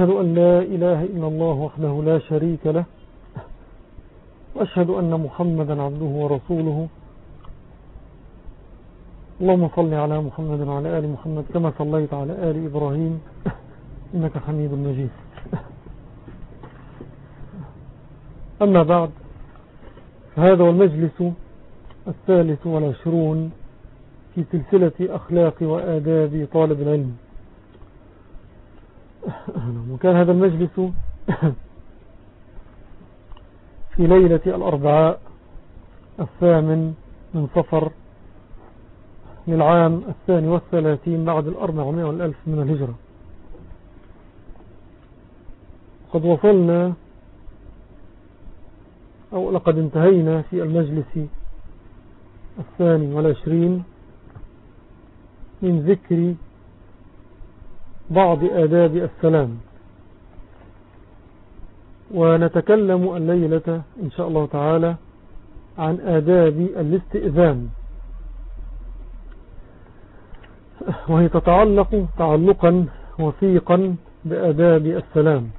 أشهد أن لا إله إلا الله وحده لا شريك له وأشهد أن محمدا عبده ورسوله. اللهم صل على محمد وعلى آل محمد كما صليت على آل إبراهيم إنك حميد مجيد. أما بعد فهذا هو المجلس الثالث والعشرون في سلسلة أخلاق وآداب طالب العلم. وكان هذا المجلس في ليلة الأربعاء الثامن من صفر للعام الثاني والثلاثين بعد الأربعمائة والألف من الهجرة. قد وصلنا أو لقد انتهينا في المجلس الثاني والعشرين من ذكر بعض آداب السلام. ونتكلم الليلة إن شاء الله تعالى عن آداب الاستئذان. وهي تتعلق تعلقا وثيقا بآداب السلام.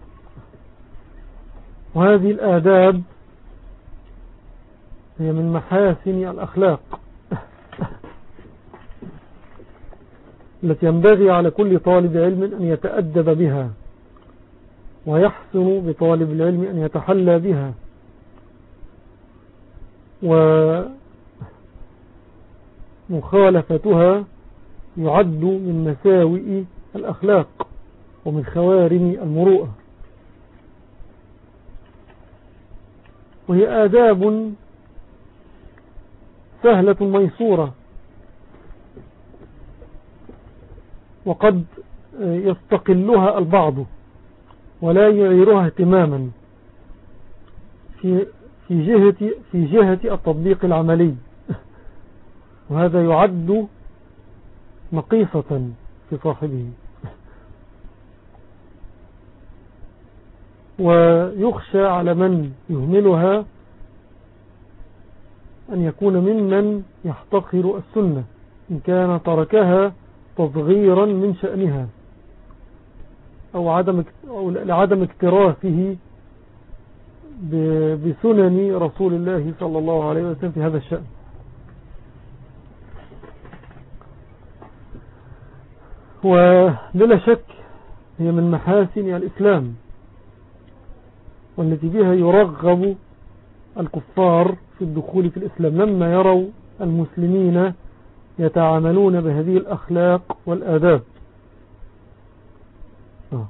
وهذه الآداب هي من محاسن الأخلاق. التي ينبغي على كل طالب علم أن يتأدب بها ويحسن بطالب العلم أن يتحلى بها. ومخالفتها يعد من مساوئ الأخلاق ومن خوارم المروءة. وهي آداب سهلة ميسورة. وقد يستقلها البعض ولا يعيرها اهتماما في في جهة في جهة التطبيق العملي. وهذا يعد نقيصة في صاحبه. ويخشى على من يهملها أن يكون ممن يحتقر السنة إن كان تركها تصغيرا من شأنها أو, عدم أو لعدم اكترافه بسنن رسول الله صلى الله عليه وسلم في هذا الشأن. وبلا شك هي من محاسن الإسلام والتي بها يرغب الكفار في الدخول في الإسلام لما يروا المسلمين يتعاملون بهذه الأخلاق والآداب آه.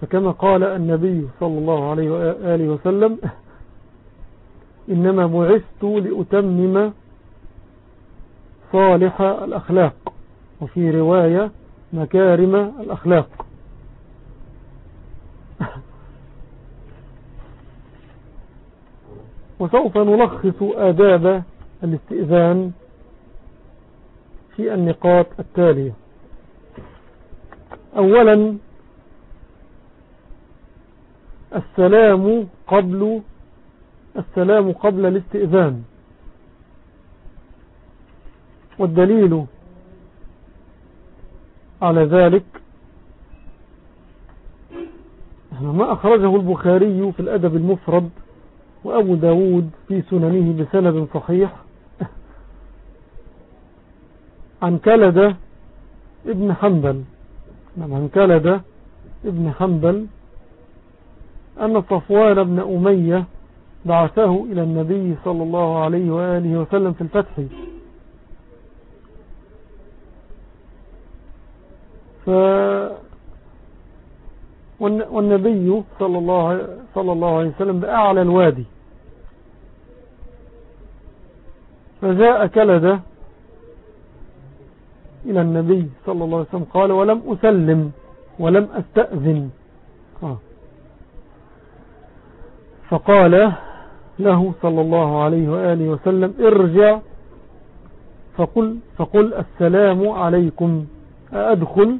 فكما قال النبي صلى الله عليه وآله وسلم إنما بعثت لأتمم صالح الأخلاق وفي رواية مكارم الأخلاق وسوف نلخص آداب الاستئذان في النقاط التالية. أولا السلام قبل السلام قبل الاستئذان. والدليل على ذلك ما أخرجه البخاري في الأدب المفرد وأبو داود في سننه بسند صحيح عن كلدة ابن حنبل. نعم عن كلدة ابن حنبل. أن صفوان بن أمية بعثه إلى النبي صلى الله عليه وآله وسلم في الفتح. ف والنبي صلى الله, صلى الله عليه وسلم بأعلى الوادي. فجاء كلدة إلى النبي صلى الله عليه وسلم قال ولم أسلم ولم أستأذن. آه. فقال له صلى الله عليه وآله وسلم ارجع فقل, فقل السلام عليكم أدخل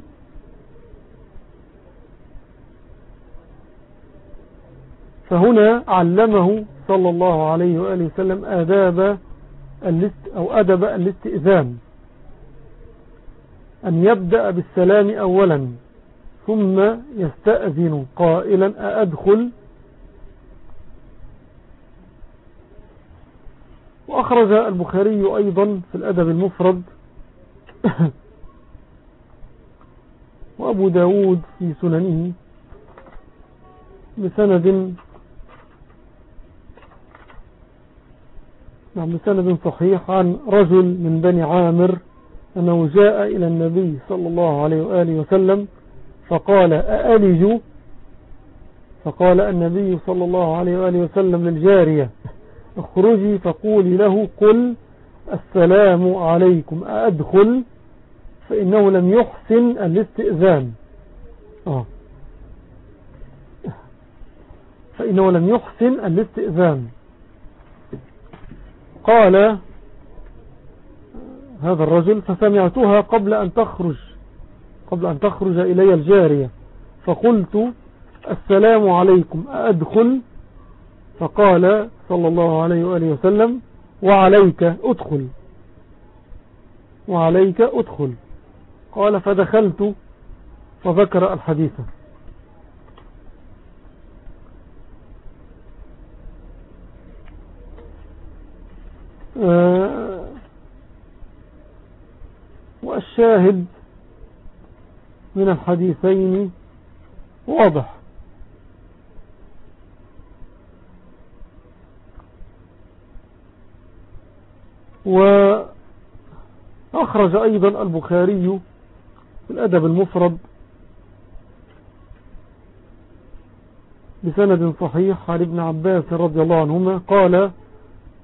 فهنا علمه صلى الله عليه وآله وسلم آداب أو أدب الاستئذان. أن يبدأ بالسلام أولا ثم يستأذن قائلا أأدخل؟ وأخرج البخاري أيضا في الأدب المفرد. وأبو داود في سننه بسند نعم بسند صحيح عن رجل من بني عامر أنه جاء إلى النبي صلى الله عليه وآله وسلم فقال أألج؟ فقال النبي صلى الله عليه وآله وسلم للجارية اخرجي فقولي له قل السلام عليكم أدخل فإنه لم يحسن الاستئذان. آه. فإنه لم يحسن الاستئذان. قال هذا الرجل فسمعتها قبل أن تخرج قبل أن تخرج إلي الجارية. فقلت السلام عليكم أدخل؟ فقال صلى الله عليه وآله وسلم وعليك أدخل. وعليك أدخل. قال فدخلت فذكر الحديث. آه، والشاهد من الحديثين واضح. وأخرج أيضا البخاري في الأدب المفرد بسند صحيح عن ابن عباس رضي الله عنهما قال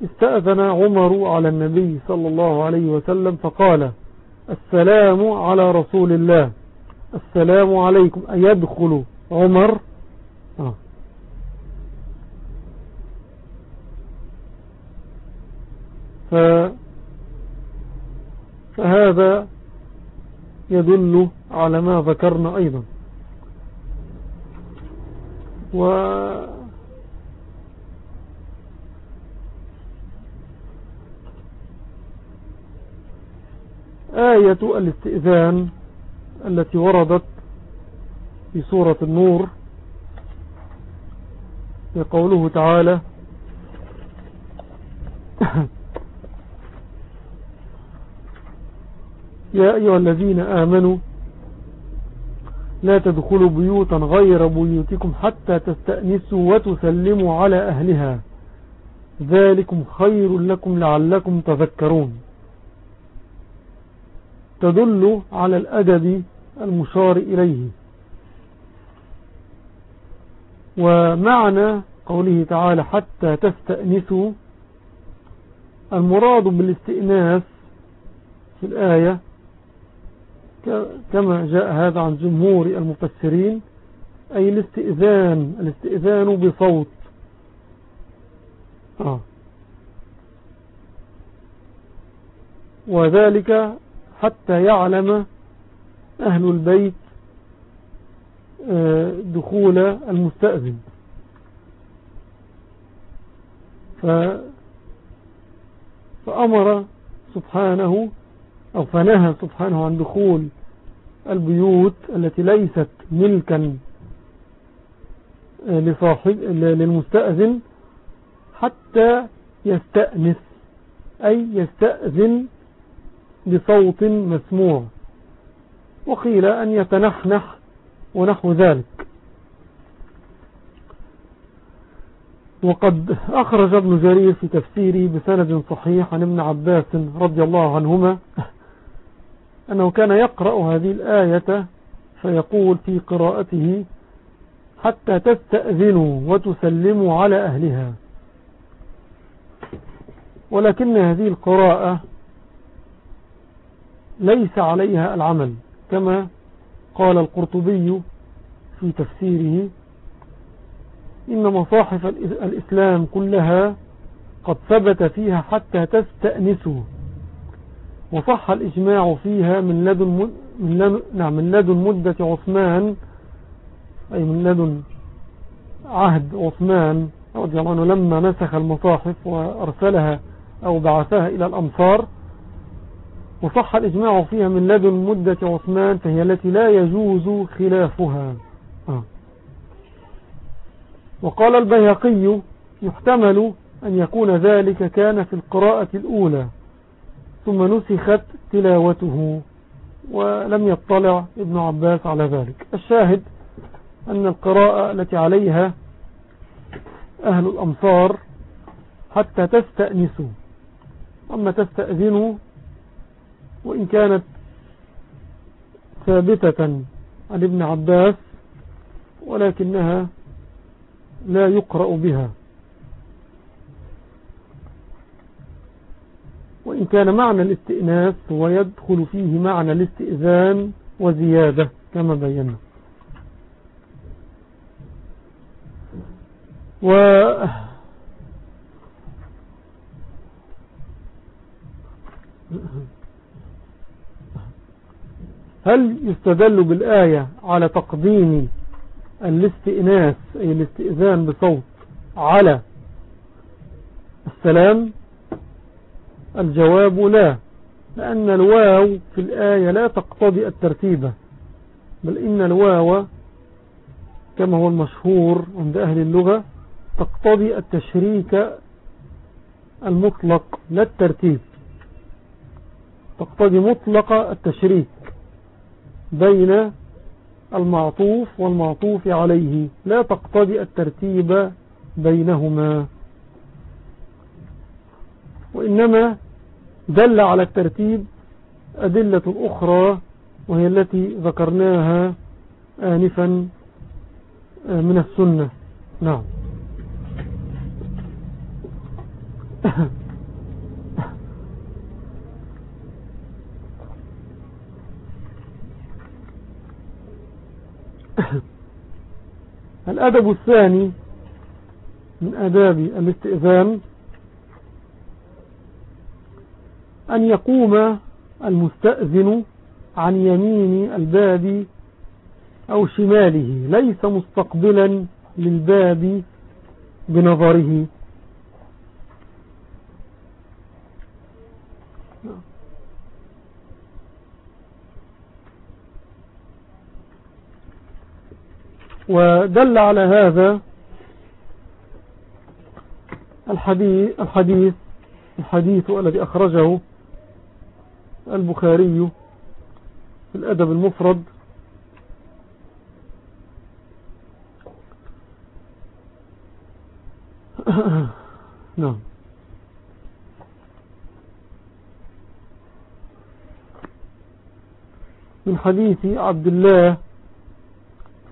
استأذن عمر على النبي صلى الله عليه وسلم فقال السلام على رسول الله. السلام عليكم. أيدخل عمر؟ آه. ف فهذا يدل على ما ذكرنا أيضا. و آية الاستئذان التي وردت في سورة النور قوله تعالى يا أيها الذين آمنوا لا تدخلوا بيوتا غير بيوتكم حتى تستأنسوا وتسلموا على أهلها. ذلكم خير لكم لعلكم تذكرون. تدل على الأدب المشار إليه ومعنى قوله تعالى حتى تستأنسوا المراد بالاستئناس في الآية كما جاء هذا عن جمهور المفسرين أي الاستئذان الاستئذان بصوت آه. وذلك حتى يعلم أهل البيت آه، دخول المستأذن. فأمر سبحانه أو فنهى سبحانه عن دخول البيوت التي ليست ملكا آه، لصاحب للمستأذن حتى يستأنس أي يستأذن بصوت مسموع وقيل أن يتنحنح ونحو ذلك. وقد أخرج ابن جرير في تفسيره بسند صحيح عن ابن عباس رضي الله عنهما أنه كان يقرأ هذه الآية فيقول في قراءته حتى تستأذنوا وتسلموا على أهلها ولكن هذه القراءة ليس عليها العمل كما قال القرطبي في تفسيره إن مصاحف الإسلام كلها قد ثبت فيها حتى تستأنسوا وصح الإجماع فيها من لدن, من لدن, نعم من لدن مدة عثمان أي من لدن عهد عثمان رضي الله عنه لما نسخ المصاحف وأرسلها أو بعثها إلى الأمصار وصح الإجماع فيها من لدن مدة عثمان فهي التي لا يجوز خلافها. آه. وقال البيهقي يحتمل أن يكون ذلك كان في القراءة الأولى ثم نسخت تلاوته ولم يطلع ابن عباس على ذلك. الشاهد أن القراءة التي عليها أهل الأمصار حتى تستأنسوا أما تستأذنوا وإن كانت ثابتة عن ابن عباس ولكنها لا يقرأ بها. وإن كان معنى الاستئناس هو يدخل فيه معنى الاستئذان وزيادة كما بينا. و هل يستدل بالآية على تقديم الاستئناس أي الاستئذان بصوت على السلام؟ الجواب لا لأن الواو في الآية لا تقتضي الترتيب بل إن الواو كما هو المشهور عند أهل اللغة تقتضي التشريك المطلق لا الترتيب تقتضي مطلق التشريك. بين المعطوف والمعطوف عليه. لا تقتضي الترتيب بينهما. وإنما دل على الترتيب أدلة أخرى وهي التي ذكرناها آنفا من السنة. نعم. الأدب الثاني من أداب الاستئذان أن يقوم المستأذن عن يمين الباب أو شماله ليس مستقبلا للباب بنظره. ودل على هذا الحديث الحديث الحديث الذي أخرجه البخاري في الأدب المفرد. نعم. من حديث عبد الله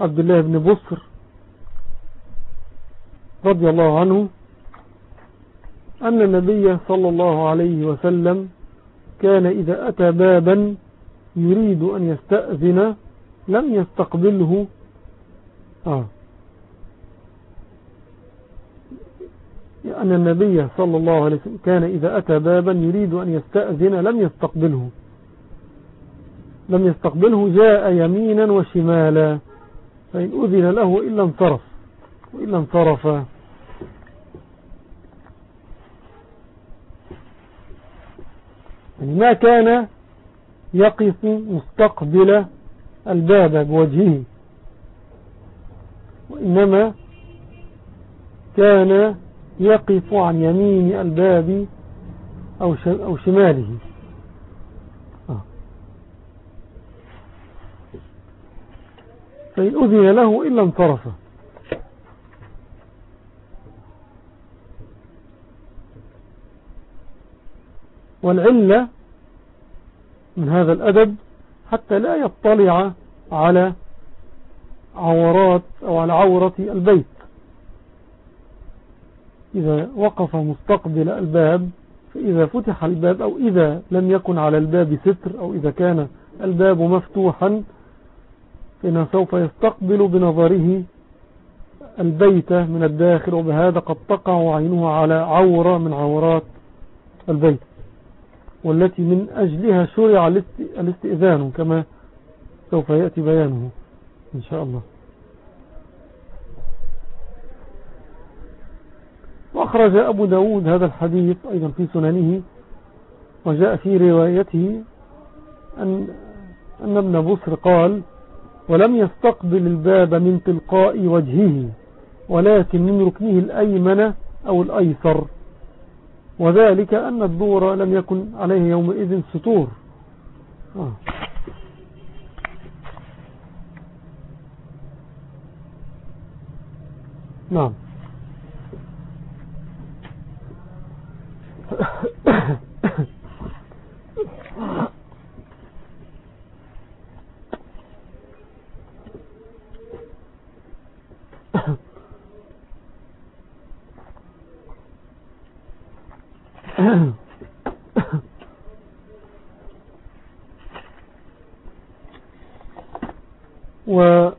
عبد الله بن بصر رضي الله عنه أن النبي صلى الله عليه وسلم كان إذا أتى بابا يريد أن يستأذن لم يستقبله. آه. أن النبي صلى الله عليه وسلم كان إذا أتى بابا يريد أن يستأذن لم يستقبله. لم يستقبله جاء يمينا وشمالا. فإن أذن له إلا انصرف وإلا انصرف يعني ما كان يقف مستقبل الباب بوجهه وإنما كان يقف عن يمين الباب أو شماله. فإن أذن له إلا انصرف والعلة من هذا الأدب حتى لا يطلع على عورات أو على عورة البيت. إذا وقف مستقبل الباب فإذا فتح الباب أو إذا لم يكن على الباب ستر أو إذا كان الباب مفتوحا فإنه سوف يستقبل بنظره البيت من الداخل وبهذا قد تقع عينه على عورة من عورات البيت والتي من أجلها شرع الاستئذان كما سوف يأتي بيانه إن شاء الله. وأخرج أبو داود هذا الحديث أيضا في سننه وجاء في روايته أن, أن ابن بصر قال ولم يستقبل الباب من تلقاء وجهه ولكن من ركنه الأيمن أو الأيسر. وذلك أن الدور لم يكن عليه يومئذ سطور. آه. نعم. و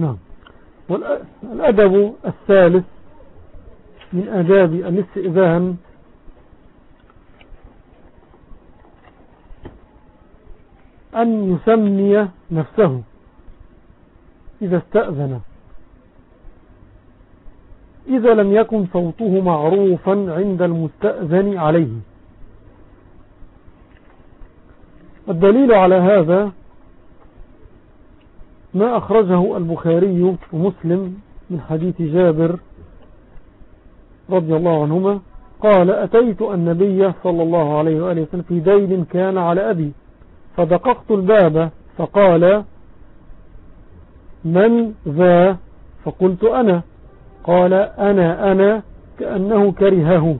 نعم. والأدب الثالث من آداب الاستئذان. أن يسمي نفسه إذا استأذن. إذا لم يكن صوته معروفا عند المستأذن عليه. الدليل على هذا ما أخرجه البخاري ومسلم من حديث جابر رضي الله عنهما قال أتيت النبي صلى الله عليه وآله وسلم في دين كان على أبي فدققت الباب فقال من ذا؟ فقلت أنا. قال أنا أنا كأنه كرهه.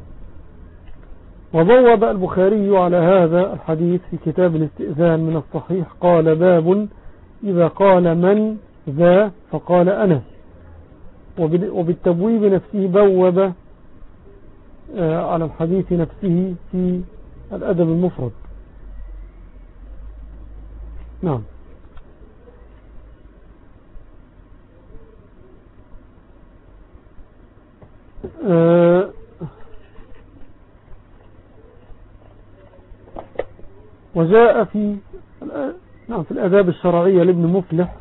وضوب البخاري على هذا الحديث في كتاب الاستئذان من الصحيح قال باب إذا قال من ذا فقال أنا. وبالتبويب نفسه بوب آه، على الحديث نفسه في الأدب المفرد. نعم. آه، وجاء في نعم في الأداب الشرعية لابن مفلح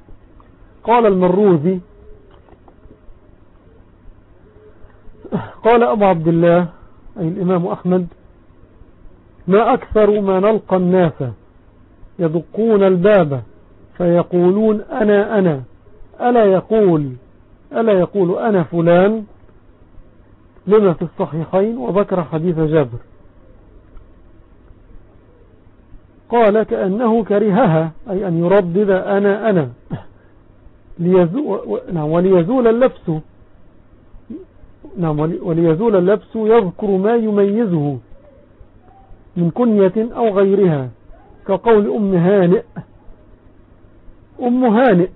قال المروذي قال أبو عبد الله أي الإمام أحمد ما أكثر ما نلقى الناس يدقون الباب فيقولون أنا أنا ألا يقول ألا يقول أنا فلان؟ لما في الصحيحين وذكر حديث جابر. قال كأنه كرهها أي أن يردد أنا أنا. ليزول نعم وليزول اللبس. نعم وليزول اللبس يذكر ما يميزه من كنية أو غيرها كقول أم هانئ. أم هانئ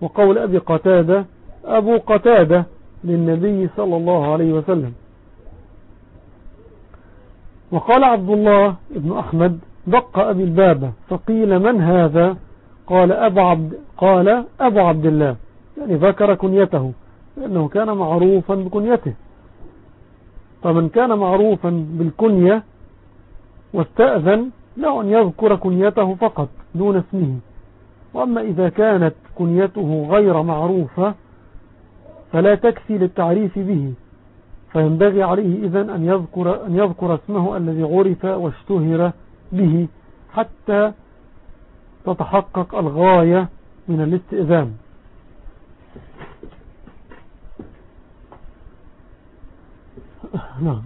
وقول أبي قتادة أبو قتادة للنبي صلى الله عليه وسلم. وقال عبد الله ابن أحمد دق أبي الباب فقيل من هذا؟ قال أبو عبد, قال أبو عبد الله. يعني ذكر كنيته لأنه كان معروفا بكنيته. فمن كان معروفا بالكنية واستأذن له أن يذكر كنيته فقط دون اسمه. وأما إذا كانت كنيته غير معروفة فلا تكفي للتعريف به. فينبغي عليه إذن أن يذكر, أن يذكر اسمه الذي عرف واشتهر به حتى تتحقق الغاية من الاستئذان. نعم.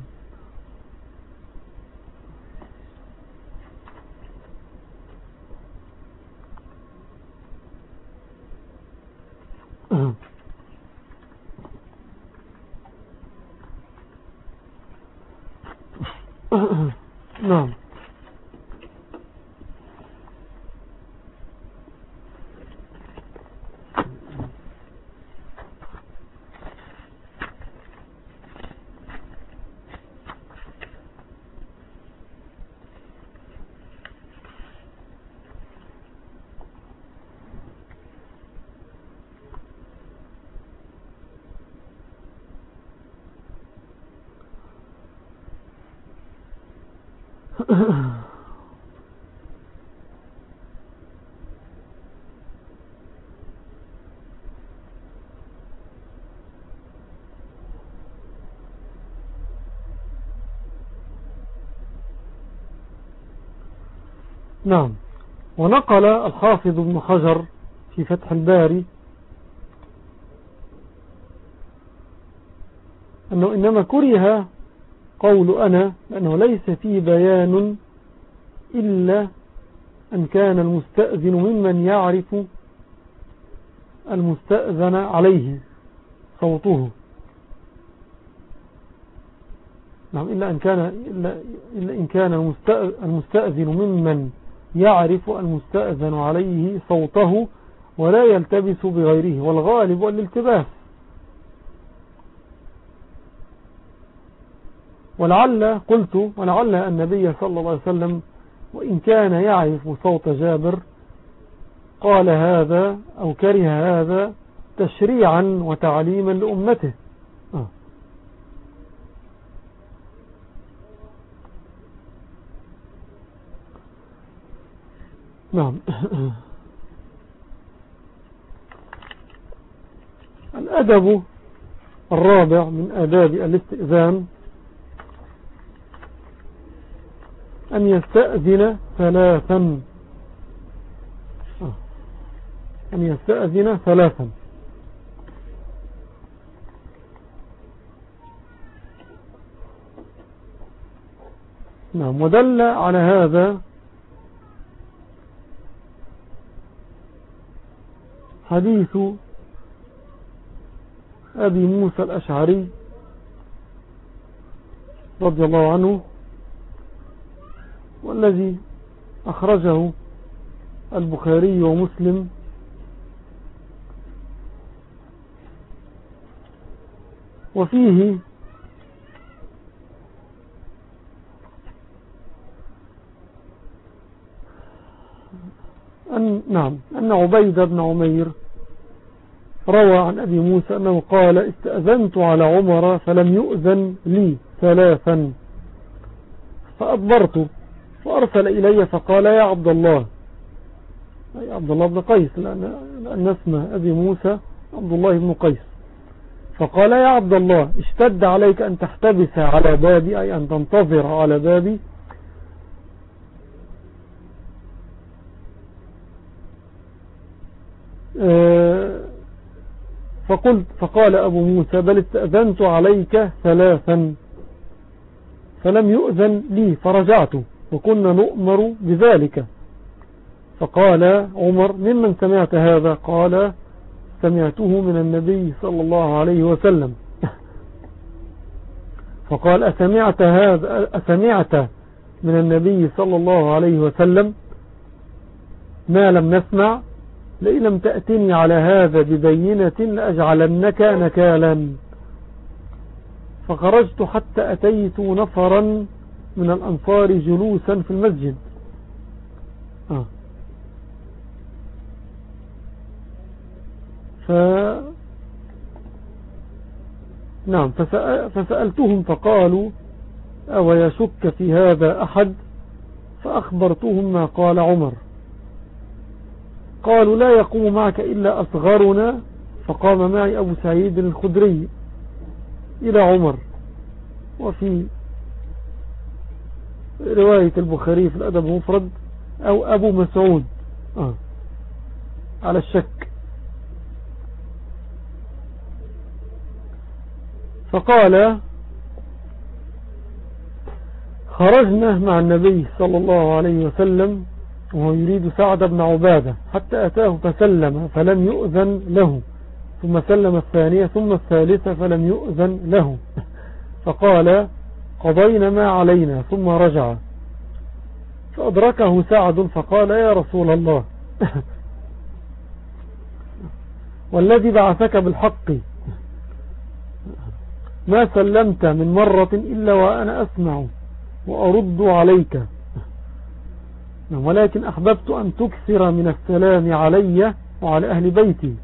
نعم. نعم. ونقل الحافظ ابن حجر في فتح الباري أنه إنما كره قول أنا لأنه ليس فيه بيان إلا أن كان المستأذن ممن يعرف المستأذن عليه صوته. نعم إلا أن كان, إلا, إلا إن كان المستأذن ممن يعرف المستأذن عليه صوته ولا يلتبس بغيره والغالب الالتباس ولعل قلت ولعل النبي صلى الله عليه وسلم وإن كان يعرف صوت جابر قال هذا أو كره هذا تشريعا وتعليما لأمته آه. نعم الأدب الرابع من آداب الاستئذان أن يستأذن ثلاثا. أن يستأذن ثلاثا. نعم ودل على هذا حديث أبي موسى الأشعري رضي الله عنه والذي أخرجه البخاري ومسلم. وفيه أن نعم أن عبيد بن عمير روى عن أبي موسى أنه قال استأذنت على عمر فلم يؤذن لي ثلاثا فأدبرت فأرسل إلي فقال يا عبد الله أي عبد الله بن قيس لأن, اسمه أبي موسى عبد الله بن قيس. فقال يا عبد الله اشتد عليك أن تحتبس على بابي أي أن تنتظر على بابي. آه، فقلت فقال أبو موسى بل استأذنت عليك ثلاثا فلم يؤذن لي فرجعت. وكنا نؤمر بذلك. فقال عمر ممن سمعت هذا؟ قال سمعته من النبي صلى الله عليه وسلم. فقال أسمعت هذا أسمعت من النبي صلى الله عليه وسلم؟ ما لم نسمع. لئن لم تأتني على هذا ببينة لأجعلنك نكالا. فخرجت حتى أتيت نفرا من الأنصار جلوسا في المسجد. آه. ف نعم فسألتهم فقالوا أو يشك في هذا أحد؟ فأخبرتهم ما قال عمر. قالوا لا يقوم معك إلا أصغرنا فقام معي أبو سعيد الخدري إلى عمر. وفي رواية البخاري في الأدب المفرد أو أبو مسعود. آه. على الشك. فقال خرجنا مع النبي صلى الله عليه وسلم وهو يريد سعد بن عبادة حتى أتاه فسلم فلم يؤذن له. ثم سلم الثانية ثم الثالثة فلم يؤذن له. فقال قضينا ما علينا ثم رجع. فأدركه سعد فقال يا رسول الله. والذي بعثك بالحق. ما سلمت من مرة إلا وأنا أسمع وأرد عليك. ولكن أحببت أن تكثر من السلام علي وعلى أهل بيتي.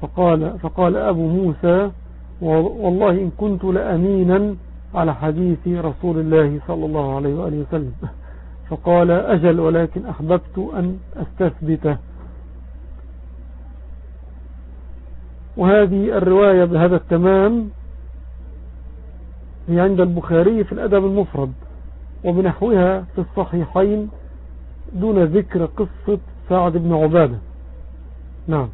فقال, فقال أبو موسى والله إن كنت لأمينا على حديث رسول الله صلى الله عليه وآله وسلم. فقال أجل ولكن أحببت أن أستثبته وهذه الرواية بهذا التمام هي عند البخاري في الأدب المفرد وبنحوها في الصحيحين دون ذكر قصة سعد بن عبادة. نعم.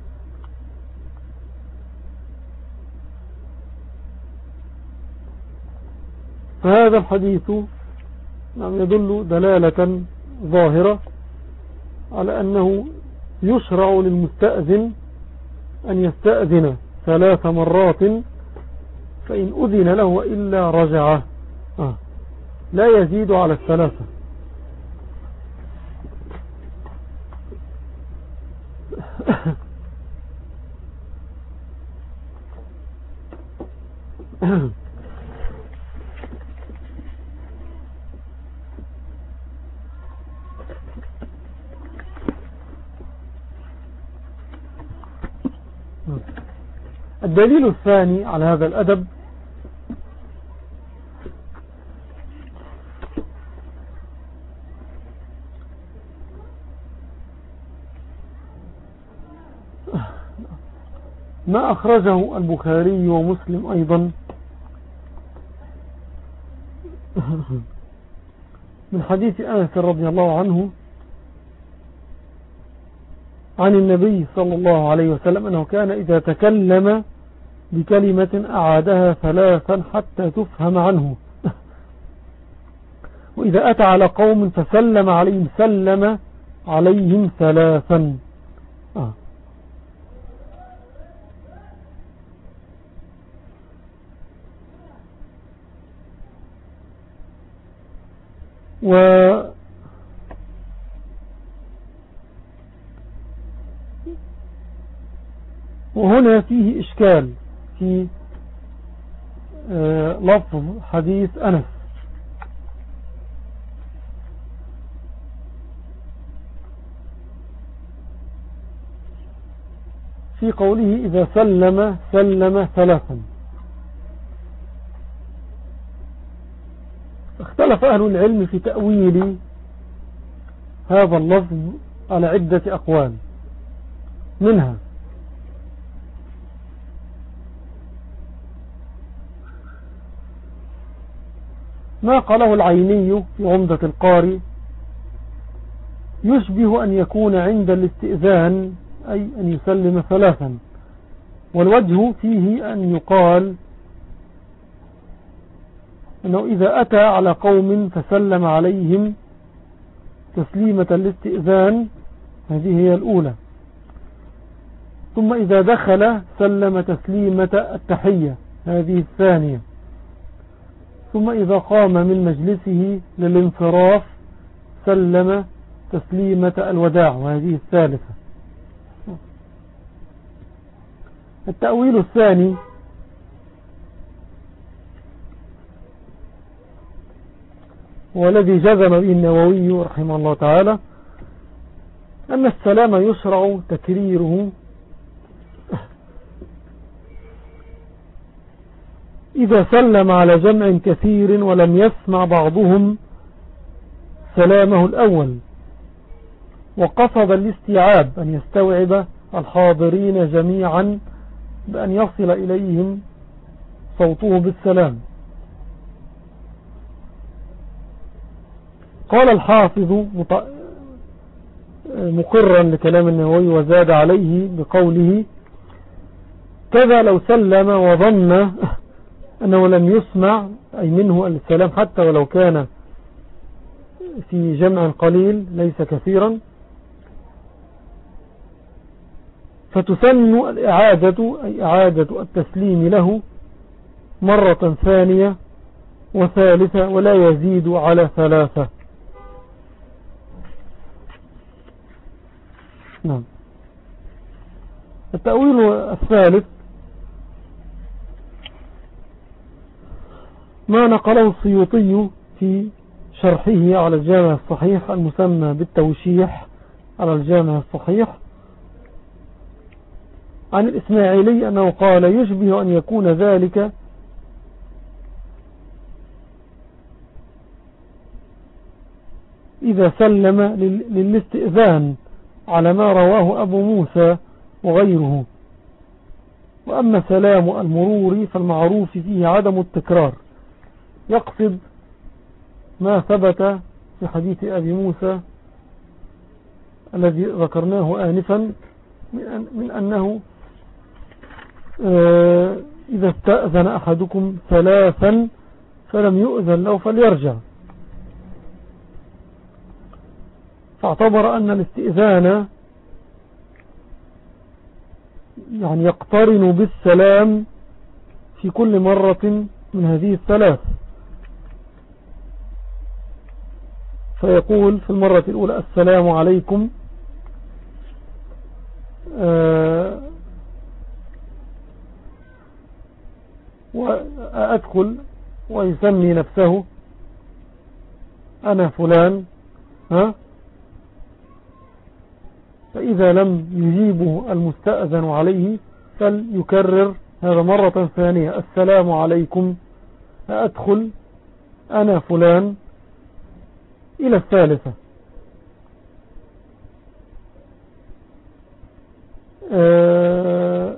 فهذا الحديث نعم يدل دلالة ظاهرة على أنه يشرع للمستأذن أن يستأذن ثلاث مرات فإن أذن له وإلا رجع. آه. لا يزيد على الثلاثة. الدليل الثاني على هذا الأدب ما أخرجه البخاري ومسلم أيضا من حديث أنس رضي الله عنه عن النبي صلى الله عليه وسلم أنه كان إذا تكلم بكلمة أعادها ثلاثا حتى تفهم عنه. وإذا أتى على قوم فسلم عليهم سلم عليهم ثلاثا. آه. و وهنا فيه إشكال. في آه، لفظ حديث أنس. في قوله إذا سلم سلم ثلاثا. اختلف أهل العلم في تأويل هذا اللفظ على عدة أقوال منها. ما قاله العيني في عمدة القاري. يشبه أن يكون عند الاستئذان أي أن يسلم ثلاثا. والوجه فيه أن يقال أنه إذا أتى على قوم فسلم عليهم تسليمة الاستئذان هذه هي الأولى. ثم إذا دخل سلم تسليمة التحية هذه الثانية. ثم إذا قام من مجلسه للانصراف سلم تسليمة الوداع وهذه الثالثة. التأويل الثاني والذي جزم به النووي رحمه الله تعالى أن السلام يشرع تكريره إذا سلم على جمع كثير ولم يسمع بعضهم سلامه الأول. وقصد الاستيعاب أن يستوعب الحاضرين جميعا بأن يصل إليهم صوته بالسلام. قال الحافظ مقرا لكلام النووي وزاد عليه بقوله كذا لو سلم وظن أنه لم يسمع أي منه السلام حتى ولو كان في جمع قليل ليس كثيرا. فتسن الإعادة أي إعادة التسليم له مرة ثانية وثالثة ولا يزيد على ثلاثة. نعم. التأويل الثالث ما نقله السيوطي في شرحه على الجامع الصحيح المسمى بالتوشيح على الجامع الصحيح. عن الإسماعيلي أنه قال يشبه أن يكون ذلك إذا سلم للاستئذان على ما رواه أبو موسى وغيره. وأما سلام المرور فالمعروف فيه عدم التكرار. يقصد ما ثبت في حديث أبي موسى الذي ذكرناه آنفا من أنه آه، إذا استأذن أحدكم ثلاثا فلم يؤذن له فليرجع. فاعتبر أن الاستئذان يعني يقترن بالسلام في كل مرة من هذه الثلاث. فيقول في المرة الأولى السلام عليكم آه، وأدخل ويسمي نفسه أنا فلان ها؟ فإذا لم يجيبه المستأذن عليه فليكرر هذا مرة ثانية السلام عليكم أدخل أنا فلان إلى الثالثة. أه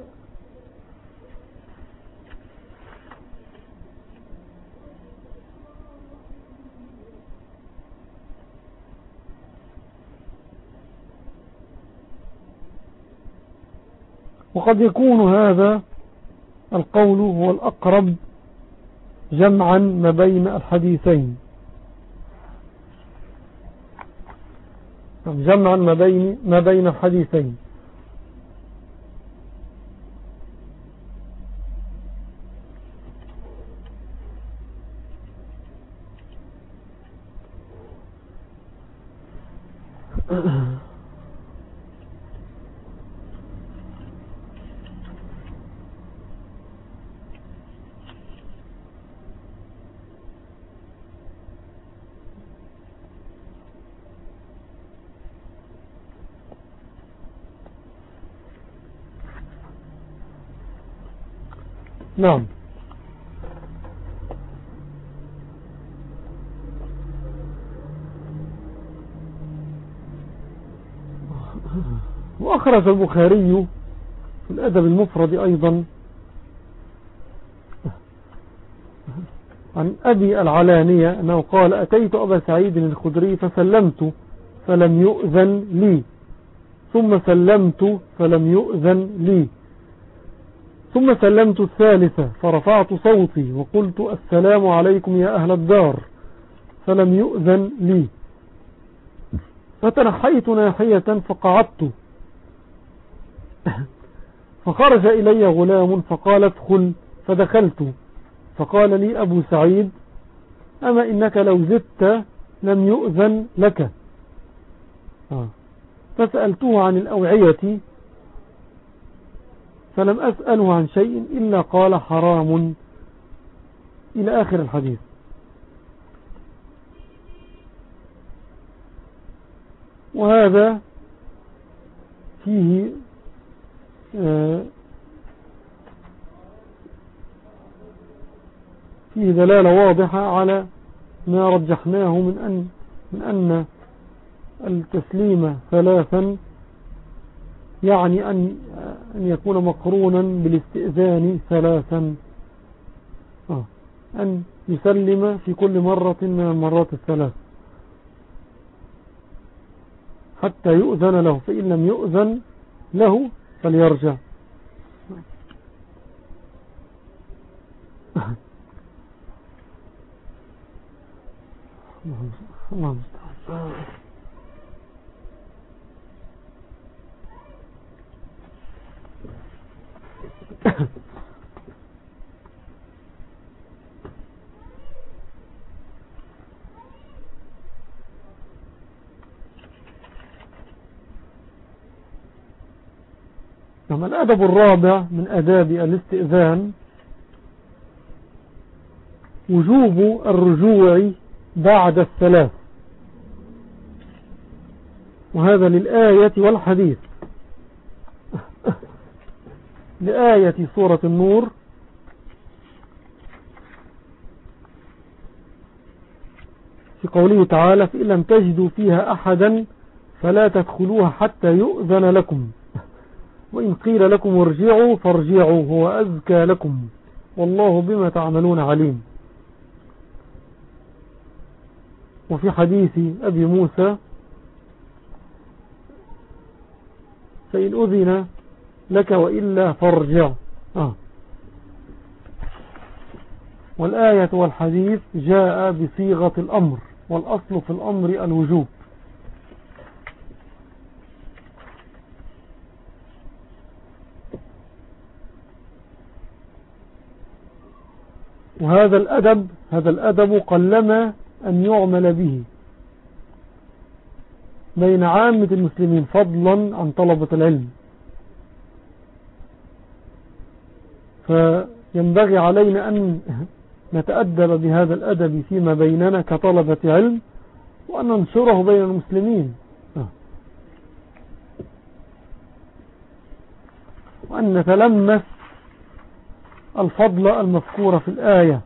وقد يكون هذا القول هو الأقرب جمعا ما بين الحديثين. جمعا ما بين, ما بين الحديثين نعم. وأخرج البخاري في الأدب المفرد أيضا عن أبي العلانية أنه قال أتيت أبا سعيد الخدري فسلمت فلم يؤذن لي. ثم سلمت فلم يؤذن لي. ثم سلمت الثالثة فرفعت صوتي وقلت السلام عليكم يا أهل الدار فلم يؤذن لي. فتنحيت ناحية فقعدت. فخرج إلي غلام فقال ادخل فدخلت. فقال لي أبو سعيد أما إنك لو زدت لم يؤذن لك. آه. فسألته عن الأوعية فلم أسأله عن شيء إلا قال حرام. إلى آخر الحديث. وهذا فيه آه، فيه دلالة واضحة على ما رجحناه من أن, من أن التسليم ثلاثا يعني أن, أن يكون مقرونا بالاستئذان ثلاثا. آه. أن يسلم في كل مرة من المرات الثلاث. حتى يؤذن له فإن لم يؤذن له فليرجع. الله نعم الأدب الرابع من أداب الاستئذان وجوب الرجوع بعد الثلاث. وهذا للآية والحديث. لآية سورة النور. في قوله تعالى فإن لم تجدوا فيها أحدا فلا تدخلوها حتى يؤذن لكم. وإن قيل لكم ارجعوا فارجعوا هو أزكى لكم. والله بما تعملون عليم. وفي حديث أبي موسى فإن أذن لك وإلا فارجع. آه. والآية والحديث جاء بصيغة الأمر والأصل في الأمر الوجوب. وهذا الأدب هذا الأدب قلما أن يعمل به. بين عامة المسلمين فضلا عن طلبة العلم. فينبغي علينا أن نتأدب بهذا الأدب فيما بيننا كطلبة علم وأن ننشره بين المسلمين وأن نتلمس الفضل المذكورة في الآية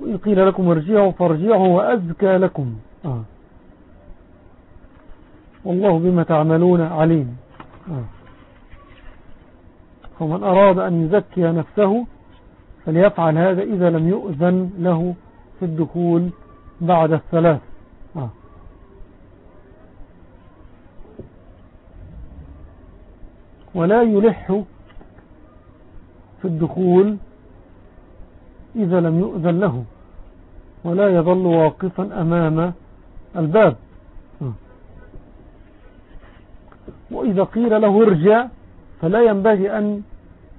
وإن قيل لكم ارجعوا فارجعوا وأزكى لكم آه. والله بما تعملون عليم آه. فمن أراد أن يزكي نفسه فليفعل هذا إذا لم يؤذن له في الدخول بعد الثلاث. آه. ولا يلح في الدخول إذا لم يؤذن له ولا يظل واقفا أمام الباب. وإذا قيل له ارجع فلا ينبغي أن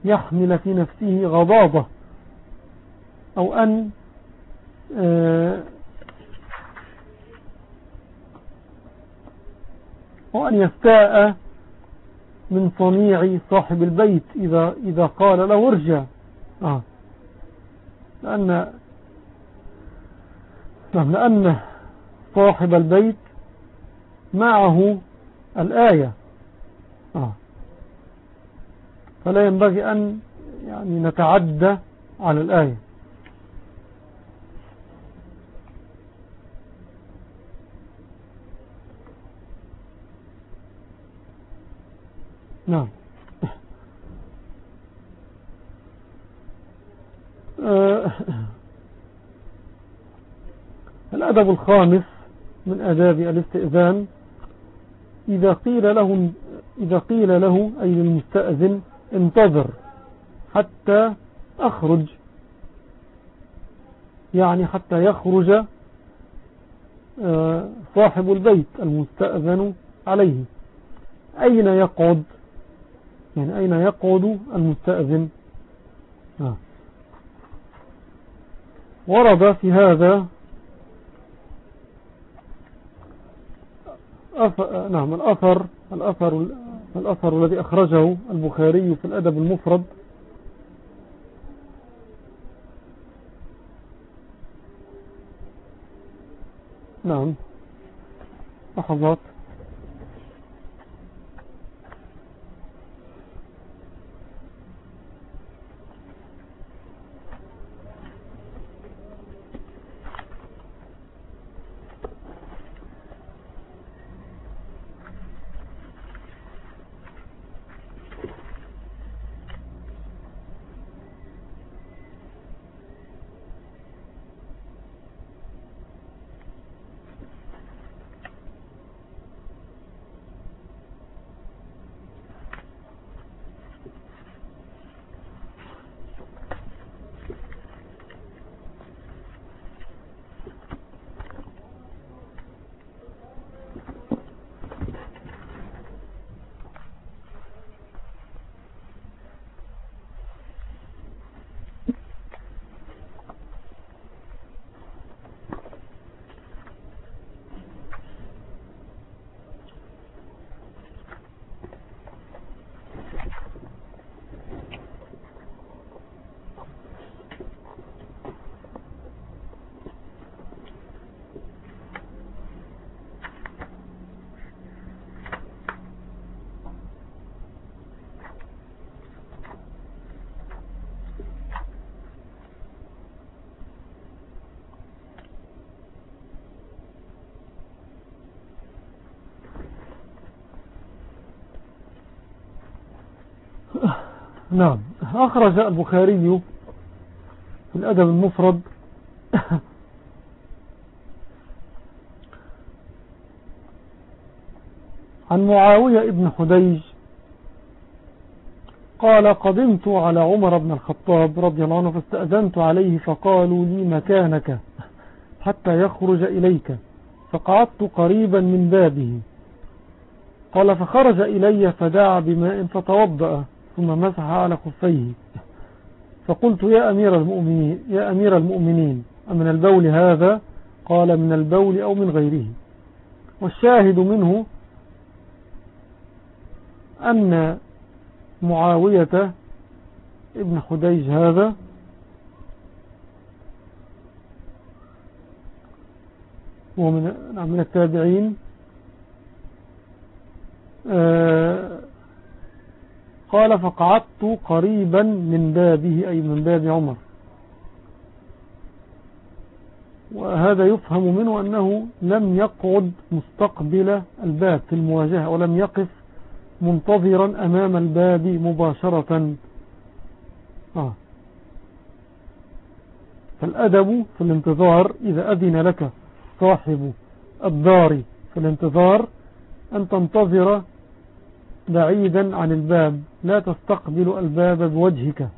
يحمل في نفسه غضاضة. أو أن آه، أو أن يستاء من صنيع صاحب البيت إذا, إذا قال له ارجع. آه. لأن نعم، لأن صاحب البيت معه الآية آه. فلا ينبغي أن يعني نتعدى على الآية. نعم. آه، الأدب الخامس من أداب الاستئذان إذا قيل له إذا قيل له أي للمستأذن انتظر حتى أخرج. يعني حتى يخرج آه، صاحب البيت المستأذن عليه. أين يقعد؟ يعني أين يقعد المستأذن؟ آه. ورد في هذا أف... نعم الأثر الأثر الأثر الذي أخرجه البخاري في الأدب المفرد. نعم. لحظات. نعم. أخرج البخاري في الأدب المفرد. عن معاوية ابن حديج قال قدمت على عمر بن الخطاب رضي الله عنه فاستأذنت عليه فقالوا لي مكانك حتى يخرج إليك. فقعدت قريبا من بابه. قال فخرج إلي فدعا بماء فتوضأ. ثم مسح على خفيه. فقلت يا أمير المؤمنين يا أمير المؤمنين أمن البول هذا؟ قال من البول أو من غيره. والشاهد منه أن معاوية ابن خديج هذا ومن من التابعين آه، قال فقعدت قريبا من بابه أي من باب عمر وهذا يفهم منه أنه لم يقعد مستقبل الباب في المواجهة ولم يقف منتظرا أمام الباب مباشرة آه. فالأدب في الانتظار إذا أذن لك صاحب الدار في الانتظار أن تنتظر بعيدا عن الباب لا تستقبل الباب بوجهك.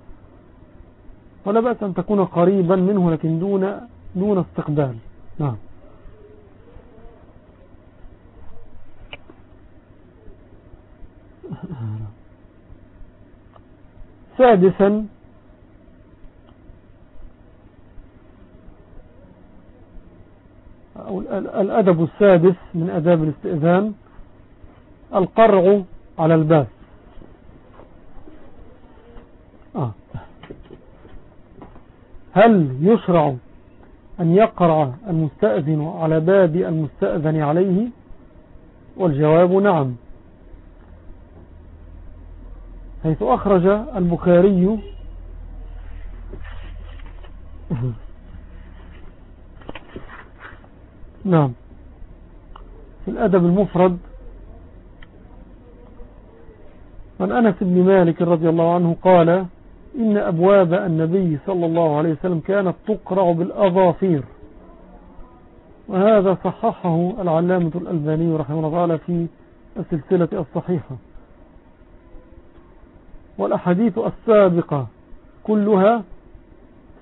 ولا بأس أن تكون قريبا منه لكن دون, دون استقبال. نعم. سادسا. أو الأدب السادس من أداب الاستئذان. القرع على الباب. آه. هل يشرع أن يقرع المستأذن على باب المستأذن عليه؟ والجواب نعم. حيث أخرج البخاري نعم. في الأدب المفرد عن أنس بن مالك رضي الله عنه قال إن أبواب النبي صلى الله عليه وسلم كانت تقرع بالأظافير. وهذا صححه العلامة الألباني رحمه الله تعالى في السلسلة الصحيحة. والأحاديث السابقة كلها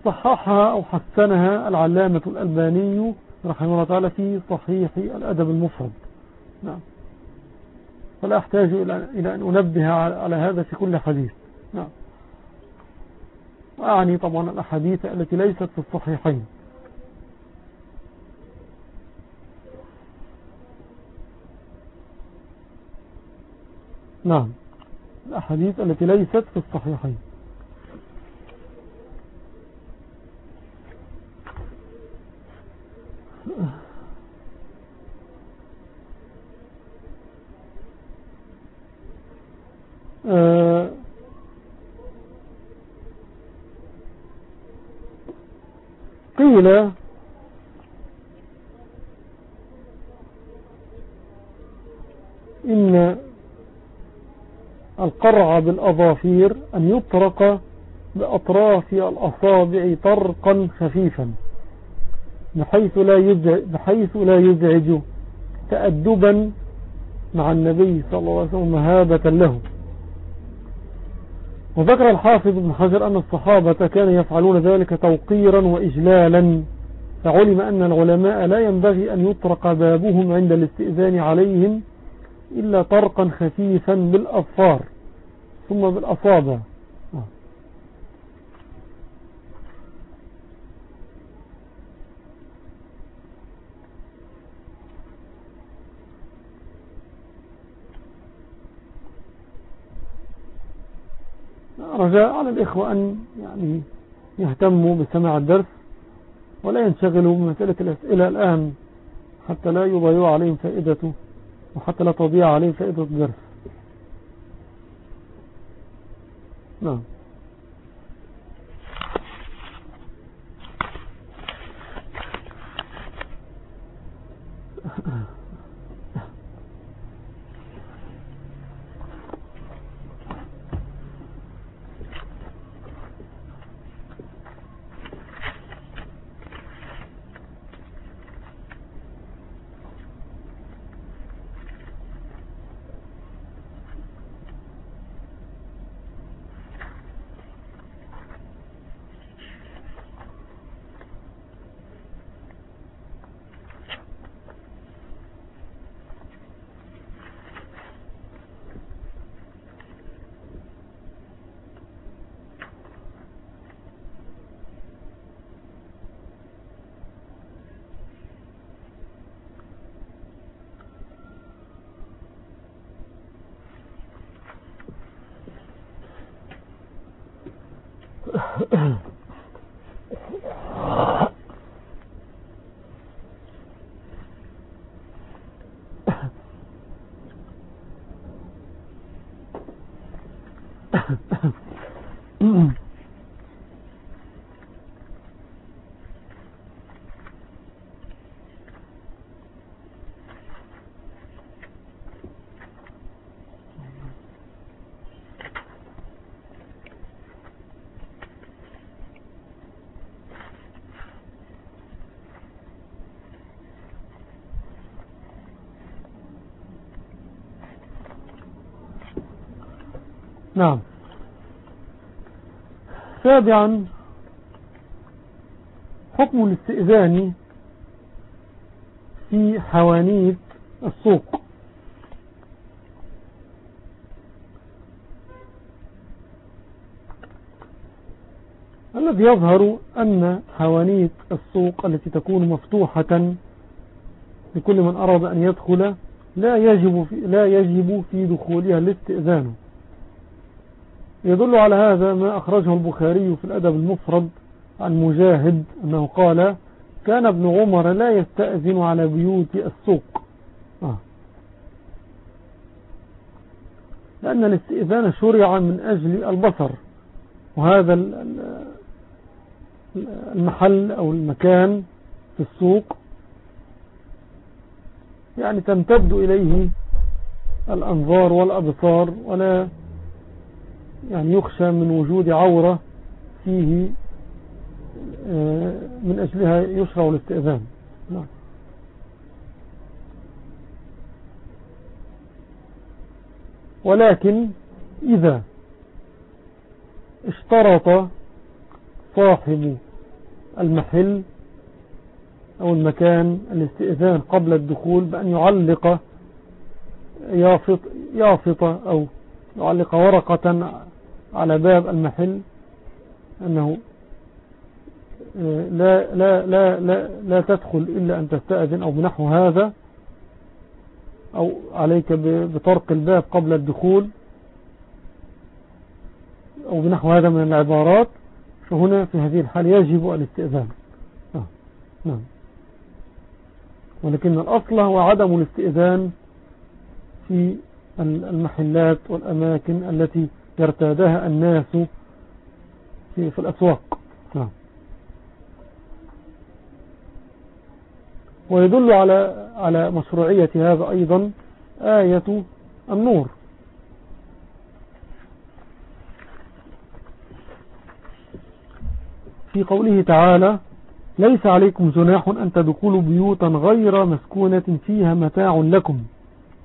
صححها أو حسنها العلامة الألباني رحمه الله تعالى في صحيح الأدب المفرد. نعم. فلا أحتاج إلى أن أنبه على هذا في كل حديث. نعم. وأعني طبعا الأحاديث التي ليست في الصحيحين. نعم. الأحاديث التي ليست في الصحيحين. آه، قيل إن القرع بالأظافير أن يطرق بأطراف الأصابع طرقا خفيفا بحيث لا يزعج, بحيث لا يزعج تأدبا مع النبي صلى الله عليه وسلم مهابة له. وذكر الحافظ ابن حجر أن الصحابة كانوا يفعلون ذلك توقيرا وإجلالا فعلم أن العلماء لا ينبغي أن يطرق بابهم عند الاستئذان عليهم إلا طرقا خفيفا بالأظفار ثم بالأصابع. رجاء على الإخوة أن يعني يهتموا بسماع الدرس ولا ينشغلوا بمسألة الأسئلة الآن حتى لا يضيع عليهم فائدته وحتى لا تضيع عليهم فائدة الدرس. نعم نعم. سابعا حكم الاستئذان في حوانيت السوق. الذي يظهر أن حوانيت السوق التي تكون مفتوحة لكل من أراد أن يدخل لا يجب في, لا يجب في دخولها الاستئذان. يدل على هذا ما أخرجه البخاري في الأدب المفرد عن مجاهد أنه قال كان ابن عمر لا يستأذن على بيوت السوق آه. لأن الاستئذان شرع من أجل البصر وهذا المحل أو المكان في السوق يعني تمتد إليه الأنظار والأبصار ولا يعني يخشى من وجود عورة فيه آه، من أجلها يشرع الاستئذان نعم. ولكن إذا اشترط صاحب المحل أو المكان الاستئذان قبل الدخول بأن يعلق يافط, يافط أو يعلق ورقة على باب المحل أنه آه، لا, لا, لا, لا, لا تدخل إلا أن تستأذن أو بنحو هذا أو عليك بطرق الباب قبل الدخول أو بنحو هذا من العبارات فهنا في هذه الحال يجب الاستئذان آه. نعم ولكن الأصل هو عدم الاستئذان في المحلات والأماكن التي يرتادها الناس في, في الأسواق. نعم. ويدل على على مشروعية هذا أيضا آية النور. في قوله تعالى ليس عليكم جناح أن تدخلوا بيوتا غير مسكونة فيها متاع لكم.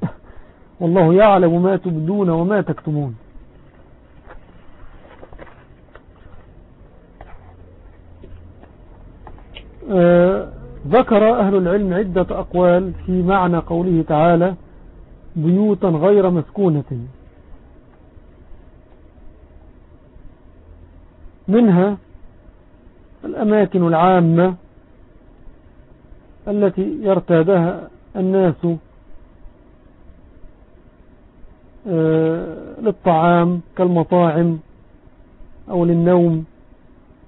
والله يعلم ما تبدون وما تكتمون. ذكر أهل العلم عدة أقوال في معنى قوله تعالى بيوتا غير مسكونة منها الأماكن العامة التي يرتادها الناس آه، للطعام كالمطاعم أو للنوم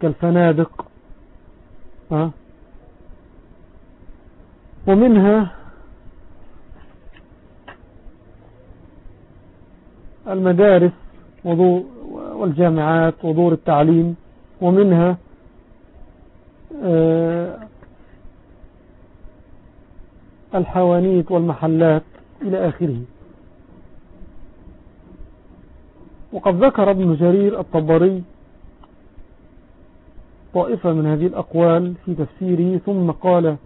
كالفنادق آه. ومنها المدارس والجامعات ودور التعليم ومنها آه، الحوانيت والمحلات إلى آخره. وقد ذكر ابن جرير الطبري طائفة من هذه الأقوال في تفسيره ثم قال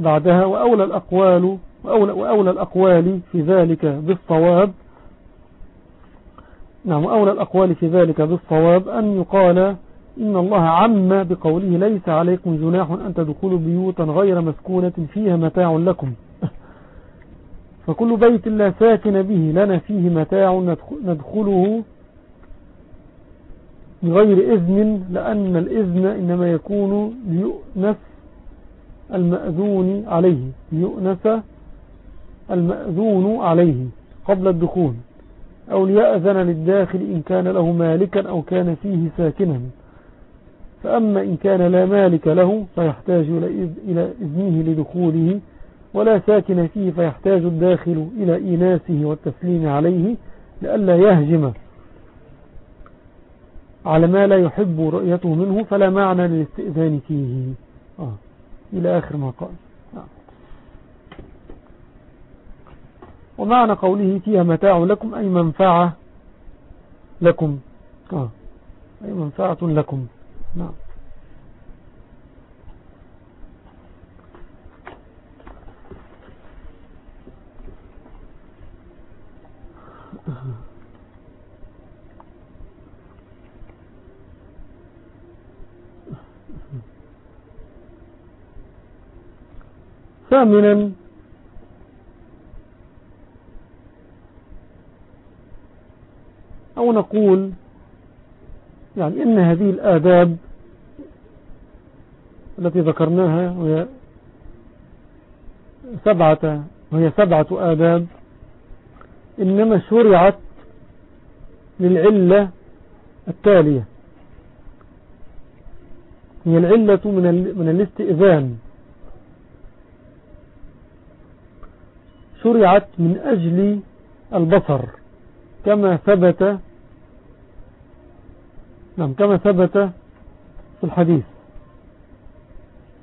بعدها وأولى الأقوال وأولى, وأولى الأقوال في ذلك بالصواب. نعم وأولى الأقوال في ذلك بالصواب أن يقال إن الله عم بقوله ليس عليكم جناح أن تدخلوا بيوتا غير مسكونة فيها متاع لكم. فكل بيت لا ساكن به لنا فيه متاع ندخله بغير إذن لأن الإذن إنما يكون ليؤنس المأذون عليه. ليؤنس المأذون عليه قبل الدخول. أو ليأذن للداخل إن كان له مالكا أو كان فيه ساكنا. فأما إن كان لا مالك له فيحتاج إلى إذنه لدخوله. ولا ساكن فيه فيحتاج الداخل إلى إيناسه والتسليم عليه لئلا يهجم على ما لا يحب رؤيته منه فلا معنى للاستئذان فيه. آه. إلى آخر ما قال. ومعنى قوله فيها متاع لكم أي منفعة لكم آه. أي منفعة لكم نعم ثامنا. أو نقول يعني إن هذه الآداب التي ذكرناها وهي سبعة وهي سبعة آداب إنما شرعت للعلة التالية. هي العلة من, من الاستئذان. شرعت من أجل البصر. كما ثبت نعم كما ثبت في الحديث.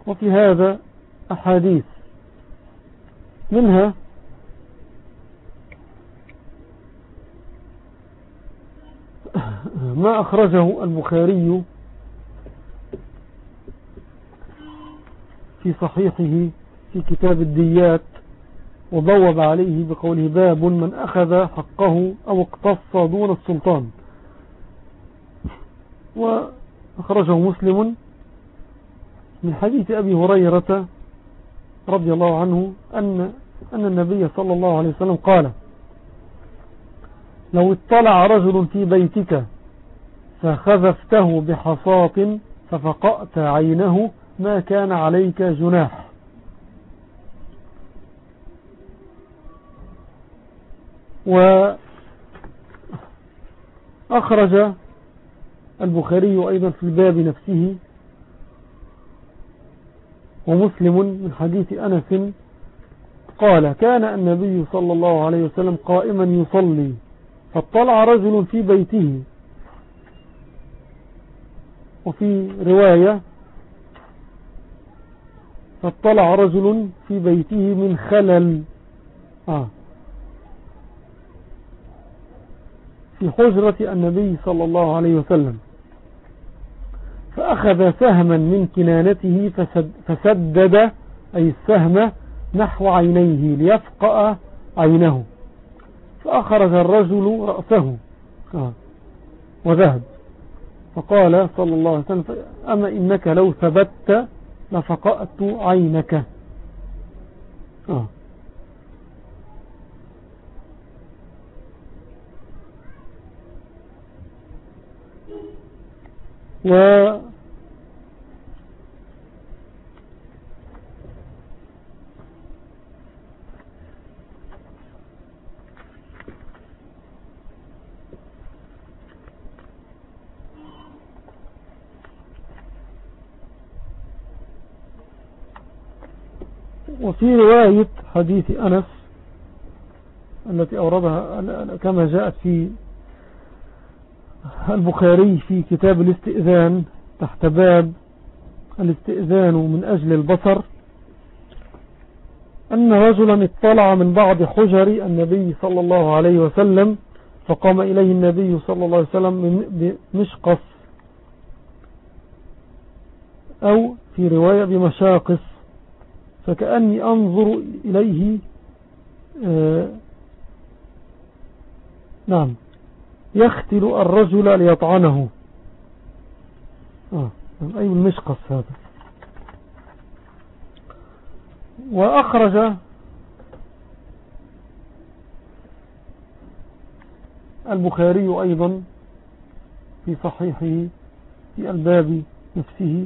وفي هذا أحاديث. منها ما أخرجه البخاري في صحيحه في كتاب الديات وضوب عليه بقوله باب من أخذ حقه أو اقتص دون السلطان. وأخرجه مسلم من حديث أبي هريرة رضي الله عنه أن, أن النبي صلى الله عليه وسلم قال لو اطلع رجل في بيتك فخذفته بحصاة ففقأت عينه ما كان عليك جناح. وأخرج البخاري أيضا في الباب نفسه ومسلم من حديث أنس قال كان النبي صلى الله عليه وسلم قائما يصلي فاطلع رجل في بيته. وفي رواية فاطلع رجل في بيته من خلل. آه. في حجرة النبي صلى الله عليه وسلم. فأخذ سهما من كنانته فسد فسدد أي السهم نحو عينيه ليفقأ عينه. فأخرج الرجل رأسه آه، وذهب. فقال صلى الله عليه وسلم أما إنك لو ثبت لفقأت عينك. آه. و وفي رواية حديث أنس التي أوردها كما جاءت في البخاري في كتاب الاستئذان تحت باب الاستئذان من أجل البصر أن رجلا اطلع من بعض حجر النبي صلى الله عليه وسلم فقام إليه النبي صلى الله عليه وسلم بمشقص أو في رواية بمشاقص فكأني أنظر إليه آه نعم. يختل الرجل ليطعنه آه. أي المشقص هذا وأخرج البخاري أيضا في صحيحه في الباب نفسه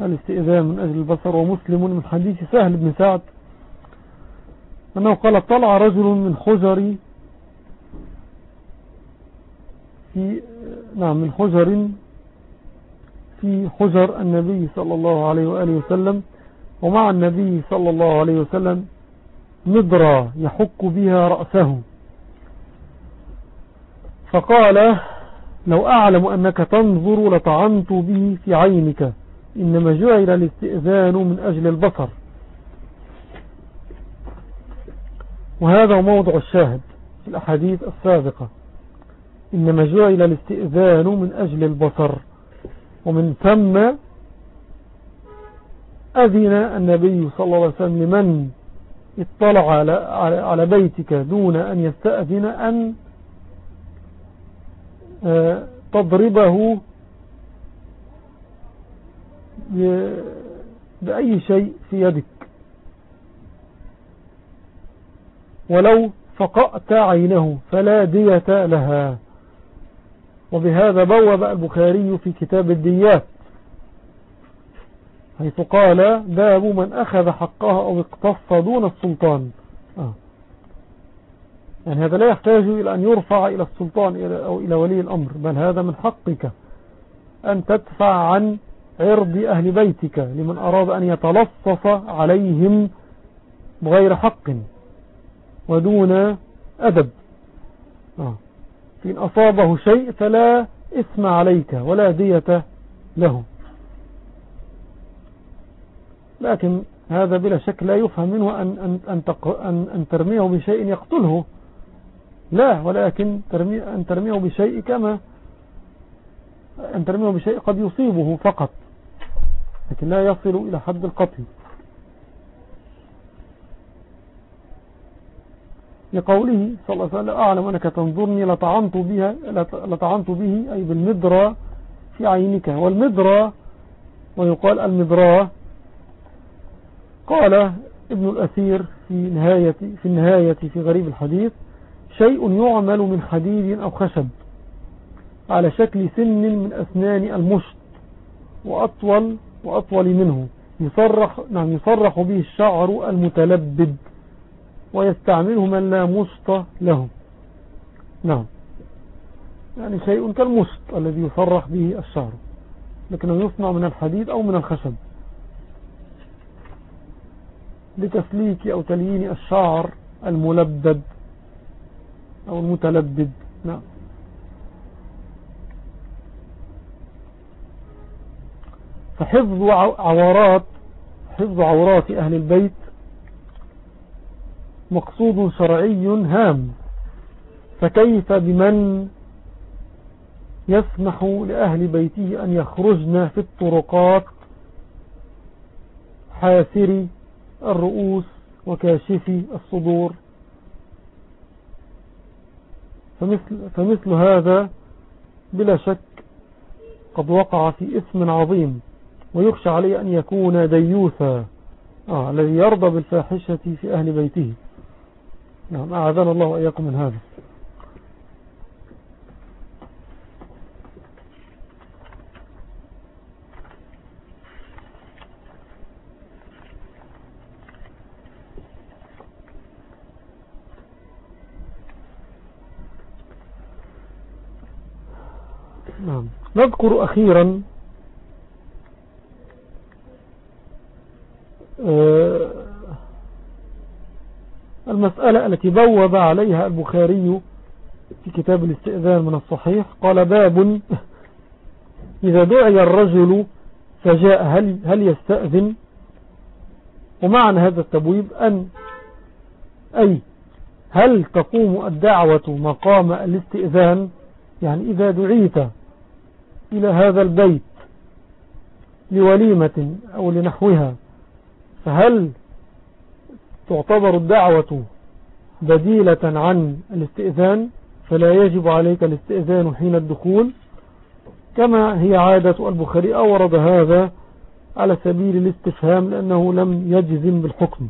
الاستئذان من أجل البصر ومسلم من حديث سهل بن سعد أنه قال طلع رجل من حجر في نعم من حجر في حجر النبي صلى الله عليه وآله وسلم ومع النبي صلى الله عليه وسلم مدرى يحك بها رأسه. فقال لو أعلم أنك تنظر لطعنت به في عينك إنما جعل الاستئذان من أجل البصر. وهذا موضع الشاهد في الأحاديث السابقة. إنما جعل الاستئذان من أجل البصر. ومن ثم أذن النبي صلى الله عليه وسلم لمن اطلع على, على بيتك دون أن يستأذن أن آه، تضربه بأي شيء في يدك. ولو فقأت عينه فلا دية لها. وبهذا بوب البخاري في كتاب الديات حيث قال باب من أخذ حقها أو اقتص دون السلطان آه. يعني هذا لا يحتاج إلى أن يرفع إلى السلطان أو إلى ولي الأمر بل هذا من حقك أن تدفع عن عرض أهل بيتك لمن أراد أن يتلصص عليهم بغير حق ودون أدب آه. إن أصابه شيء فلا اسم عليك ولا دية له لكن هذا بلا شك لا يفهم منه أن, أن, أن, أن, أن ترميه بشيء يقتله. لا ولكن ترمي أن ترميه بشيء كما أن ترميه بشيء قد يصيبه فقط. لكن لا يصل إلى حد القتل. لقوله صلى الله عليه وسلم أعلم أنك تنظرني لطعنت, بها لطعنت به أي بالمدرى في عينك. والمدرى ويقال المدرى قال ابن الأثير في نهاية في النهاية في غريب الحديث شيء يعمل من حديد أو خشب على شكل سن من أسنان المشط وأطول وأطول منه. يصرح, نعم يصرح به الشعر المتلبد. ويستعمله من لا مشط له. نعم. يعني شيء كالمشط الذي يصرح به الشعر لكنه يصنع من الحديد أو من الخشب. لتسليك أو تليين الشعر الملبد أو المتلبد. نعم. فحفظ عورات حفظ عورات أهل البيت مقصود شرعي هام. فكيف بمن يسمح لأهل بيته أن يخرجن في الطرقات حاسري الرؤوس وكاشفي الصدور؟ فمثل, فمثل هذا بلا شك قد وقع في اسم عظيم ويخشى عليه أن يكون ديوثا. آه الذي يرضى بالفاحشة في أهل بيته. نعم أعاذنا الله وإياكم من هذا. نعم. نذكر أخيرا آه، المسألة التي بوب عليها البخاري في كتاب الاستئذان من الصحيح قال باب إذا دعي الرجل فجاء هل, هل يستأذن؟ ومعنى هذا التبويب أن أي هل تقوم الدعوة مقام الاستئذان؟ يعني إذا دعيت إلى هذا البيت لوليمة أو لنحوها فهل تعتبر الدعوة بديلة عن الاستئذان فلا يجب عليك الاستئذان حين الدخول. كما هي عادة البخاري أورد هذا على سبيل الاستفهام لأنه لم يجزم بالحكم.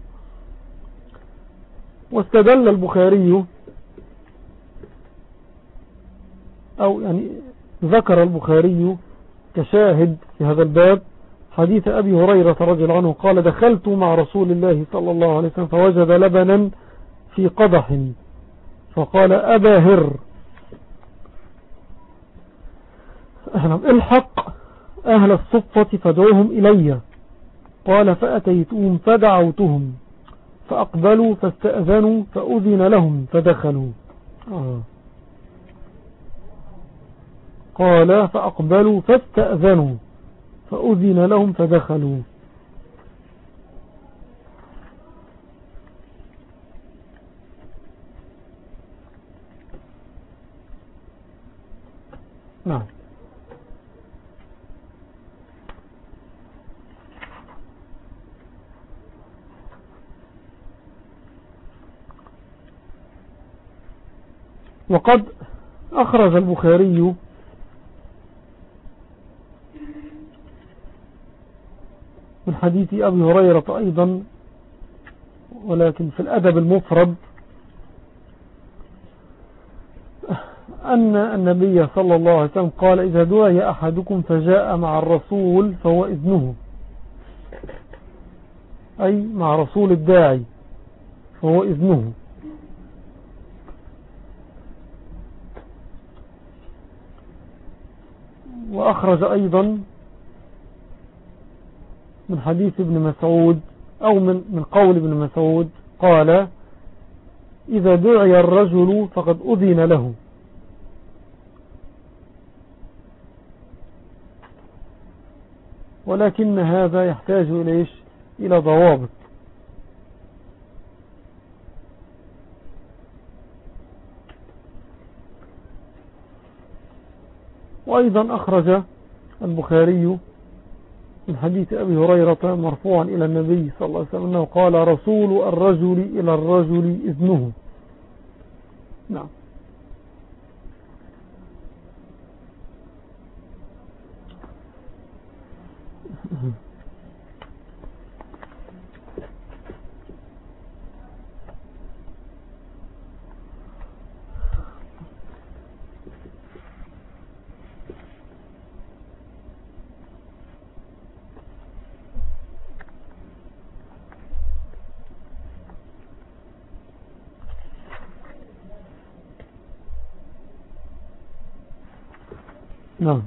واستدل البخاري أو يعني ذكر البخاري كشاهد في هذا الباب حديث أبي هريرة رضي الله عنه قال دخلت مع رسول الله صلى الله عليه وسلم فوجد لبنا في قدح فقال أبا هر. الحق أهل الصفة فدعوهم إلي. قال فأتيتهم فدعوتهم. فأقبلوا فاستأذنوا فأذن لهم فدخلوا. آه. قال فأقبلوا فاستأذنوا. فأذن لهم فدخلوا. نعم. وقد أخرج البخاري من حديث أبي هريرة أيضا ولكن في الأدب المفرد أن النبي صلى الله عليه وسلم قال إذا دعي أحدكم فجاء مع الرسول فهو إذنه. أي مع رسول الداعي فهو إذنه. وأخرج أيضا من حديث ابن مسعود أو من, من قول ابن مسعود قال إذا دعي الرجل فقد أذن له. ولكن هذا يحتاج إليش؟ إلى ضوابط. وأيضا أخرج البخاري من حديث أبي هريرة مرفوعا إلى النبي صلى الله عليه وسلم أنه قال رسول الرجل إلى الرجل إذنه. نعم. نعم.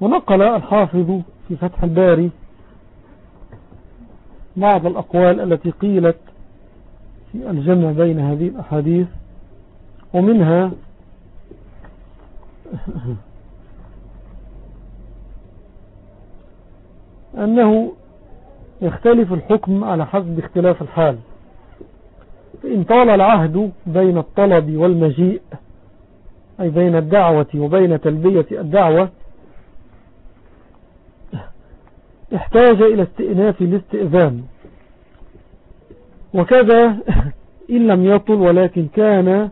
ونقل الحافظ في فتح الباري بعض الأقوال التي قيلت في الجمع بين هذه الأحاديث ومنها أنه يختلف الحكم على حسب اختلاف الحال. فإن طال العهد بين الطلب والمجيء أي بين الدعوة وبين تلبية الدعوة احتاج إلى استئناف الاستئذان. وكذا إن لم يطل ولكن كان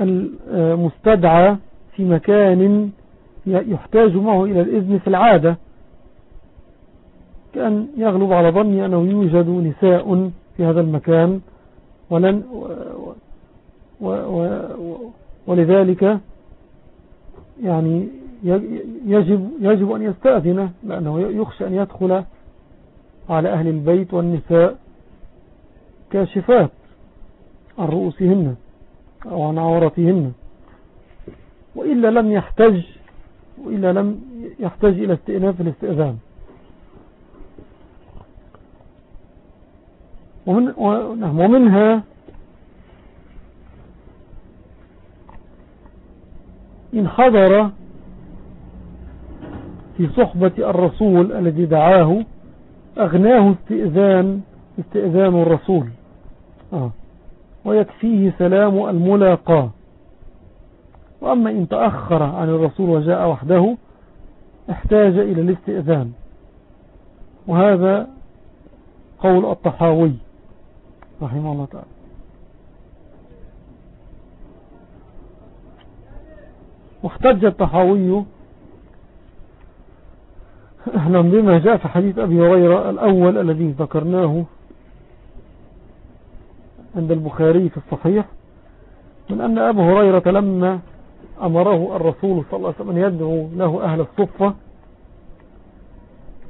المستدعى في مكان يحتاج معه إلى الإذن في العادة. كأن يغلب على ظني أنه يوجد نساء في هذا المكان ولن و و ولذلك يعني يجب, يجب أن يستأذن لأنه يخشى أن يدخل على أهل البيت والنساء كاشفات عن رؤوسهن أو عن عورتهن. وإلا لم يحتج وإلا لم يحتج إلى استئناف الاستئذان. ومن ومنها إن حضر في صحبة الرسول الذي دعاه أغناه استئذان استئذان الرسول. آه. ويكفيه سلام الملاقى وأما إن تأخر عن الرسول وجاء وحده احتاج إلى الاستئذان. وهذا قول الطحاوي. رحمه الله تعالى. واحتج الطحاوي نعم بما جاء في حديث أبي هريرة الأول الذي ذكرناه عند البخاري في الصحيح من أن أبو هريرة لما أمره الرسول صلى الله عليه وسلم أن يدعو له أهل الصفة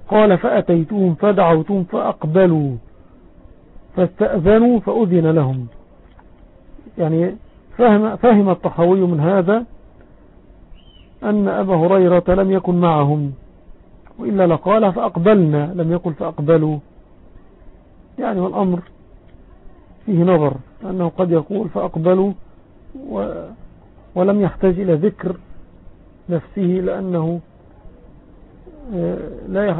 قال فأتيتهم فدعوتهم فأقبلوا. فاستأذنوا فأذن لهم. يعني فهم, فهم الطحاوي من هذا أن أبا هريرة لم يكن معهم وإلا لقال فأقبلنا لم يقل فأقبلوا. يعني والأمر فيه نظر أنه قد يقول فأقبلوا و ولم يحتاج إلى ذكر نفسه لأنه آه،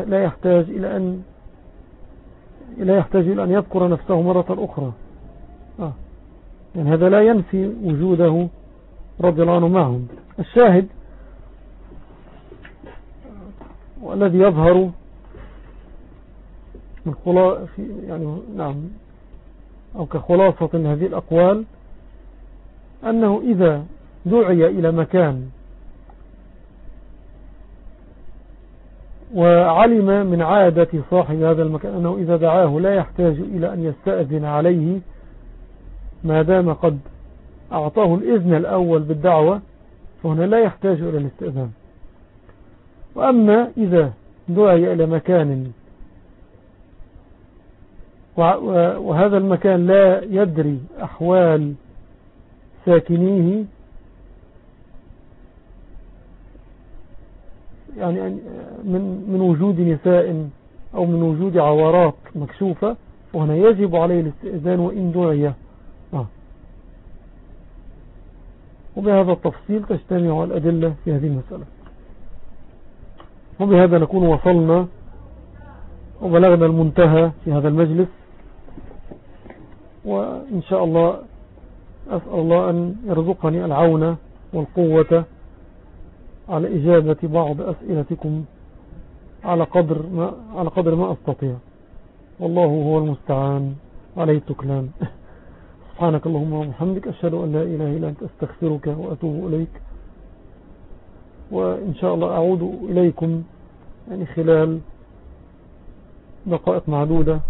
لا يحتاج إلى أن لا يحتاج إلى أن يذكر نفسه مرة أخرى آه. يعني هذا لا ينفي وجوده رضي الله عنه معهم الشاهد والذي يظهر من يعني نعم أو كخلاصة هذه الأقوال أنه إذا دعي إلى مكان وعلم من عادة صاحب هذا المكان أنه إذا دعاه لا يحتاج إلى أن يستأذن عليه ما دام قد أعطاه الإذن الأول بالدعوة فهنا لا يحتاج إلى الاستئذان. وأما إذا دعي إلى مكان وهذا المكان لا يدري أحوال ساكنيه يعني من من وجود نساء أو من وجود عورات مكشوفة وهنا يجب عليه الاستئذان وإن دعي. آه. وبهذا التفصيل تجتمع الأدلة في هذه المسألة. وبهذا نكون وصلنا وبلغنا المنتهى في هذا المجلس. وإن شاء الله أسأل الله أن يرزقني العون والقوة على إجابة بعض أسئلتكم على قدر ما, على قدر ما أستطيع. والله هو المستعان. عليه التكلان سبحانك اللهم وبحمدك. أشهد أن لا إله إلا أنت. أستغفرك وأتوب إليك. وإن شاء الله أعود إليكم. يعني خلال دقائق معدودة.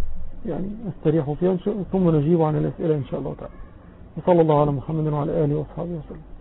يعني أستريح فيها. ثم نجيب عن الأسئلة إن شاء الله تعالى. وصلى الله على محمد وعلى آله وصحبه وسلم.